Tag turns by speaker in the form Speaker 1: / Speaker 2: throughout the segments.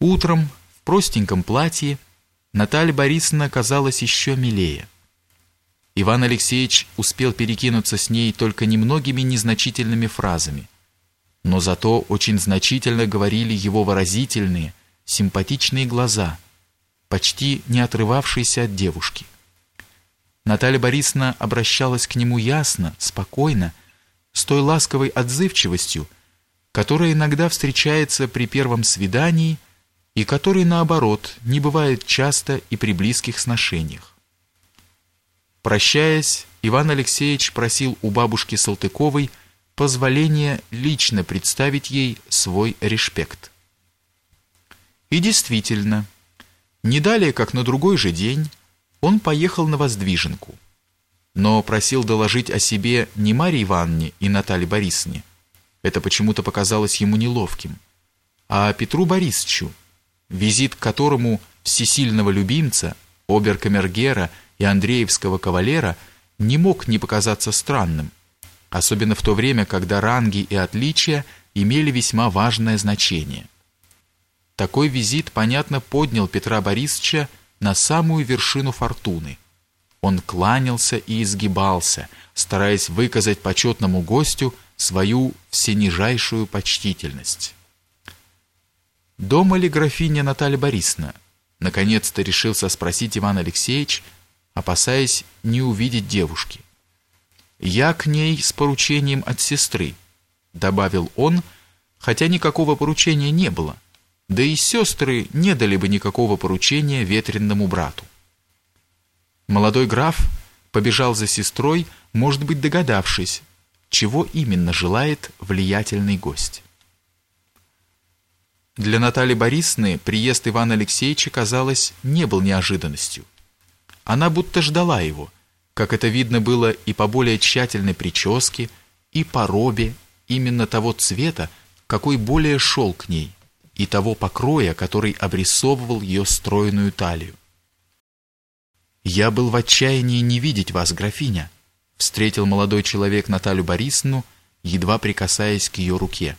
Speaker 1: Утром в простеньком платье Наталья Борисовна казалась еще милее. Иван Алексеевич успел перекинуться с ней только немногими незначительными фразами, но зато очень значительно говорили его выразительные, симпатичные глаза, почти не отрывавшиеся от девушки. Наталья Борисовна обращалась к нему ясно, спокойно, с той ласковой отзывчивостью, которая иногда встречается при первом свидании и который, наоборот, не бывает часто и при близких сношениях. Прощаясь, Иван Алексеевич просил у бабушки Салтыковой позволения лично представить ей свой респект. И действительно, не далее, как на другой же день, он поехал на Воздвиженку, но просил доложить о себе не Марии Ивановне и Наталье Борисовне, это почему-то показалось ему неловким, а Петру Борисовичу, визит к которому всесильного любимца, оберкамергера и Андреевского кавалера не мог не показаться странным, особенно в то время, когда ранги и отличия имели весьма важное значение. Такой визит, понятно, поднял Петра Борисовича на самую вершину фортуны. Он кланялся и изгибался, стараясь выказать почетному гостю свою всенижайшую почтительность. Дома ли графиня Наталья Борисовна? Наконец-то решился спросить Иван Алексеевич, опасаясь не увидеть девушки. Я к ней с поручением от сестры, добавил он, хотя никакого поручения не было. Да и сестры не дали бы никакого поручения ветренному брату. Молодой граф побежал за сестрой, может быть, догадавшись, чего именно желает влиятельный гость. Для Натальи Борисовны приезд Ивана Алексеевича, казалось, не был неожиданностью. Она будто ждала его, как это видно было и по более тщательной прическе, и по робе именно того цвета, какой более шел к ней, и того покроя, который обрисовывал ее стройную талию. «Я был в отчаянии не видеть вас, графиня», встретил молодой человек Наталью Борисовну, едва прикасаясь к ее руке.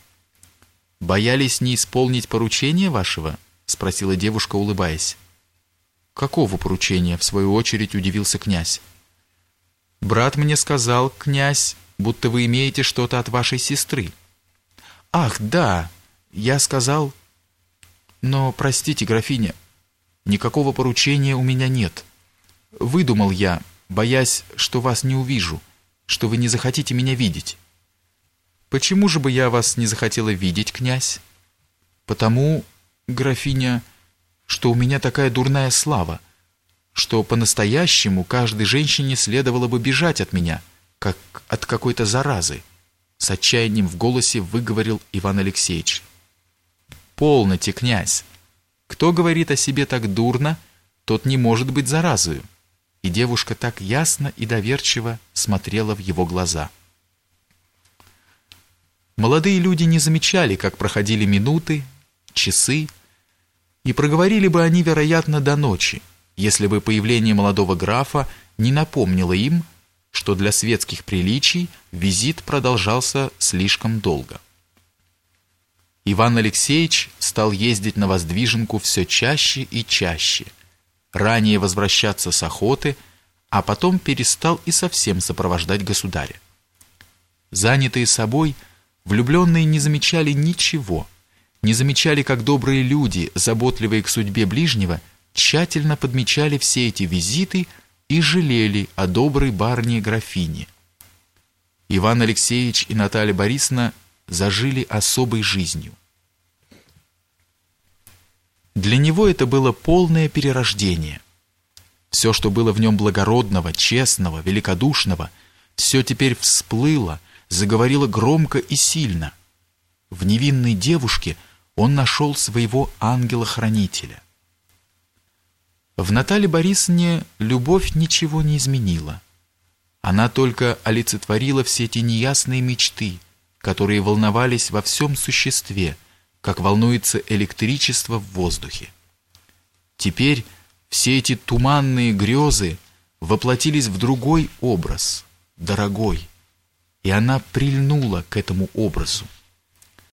Speaker 1: Боялись не исполнить поручение вашего? спросила девушка, улыбаясь. Какого поручения? в свою очередь удивился князь. Брат мне сказал, князь, будто вы имеете что-то от вашей сестры. Ах, да, я сказал. Но простите, графиня, никакого поручения у меня нет. Выдумал я, боясь, что вас не увижу, что вы не захотите меня видеть. Почему же бы я вас не захотела видеть, князь? Потому, графиня, что у меня такая дурная слава, что по-настоящему каждой женщине следовало бы бежать от меня, как от какой-то заразы, с отчаянием в голосе выговорил Иван Алексеевич. Полноте, князь. Кто говорит о себе так дурно, тот не может быть заразою. И девушка так ясно и доверчиво смотрела в его глаза. Молодые люди не замечали, как проходили минуты, часы, и проговорили бы они, вероятно, до ночи, если бы появление молодого графа не напомнило им, что для светских приличий визит продолжался слишком долго. Иван Алексеевич стал ездить на Воздвиженку все чаще и чаще, ранее возвращаться с охоты, а потом перестал и совсем сопровождать государя. Занятые собой – Влюбленные не замечали ничего, не замечали, как добрые люди, заботливые к судьбе ближнего, тщательно подмечали все эти визиты и жалели о доброй барне графине. Иван Алексеевич и Наталья Борисовна зажили особой жизнью. Для него это было полное перерождение. Все, что было в нем благородного, честного, великодушного, все теперь всплыло, заговорила громко и сильно. В невинной девушке он нашел своего ангела-хранителя. В Наталье Борисовне любовь ничего не изменила. Она только олицетворила все эти неясные мечты, которые волновались во всем существе, как волнуется электричество в воздухе. Теперь все эти туманные грезы воплотились в другой образ, дорогой, и она прильнула к этому образу.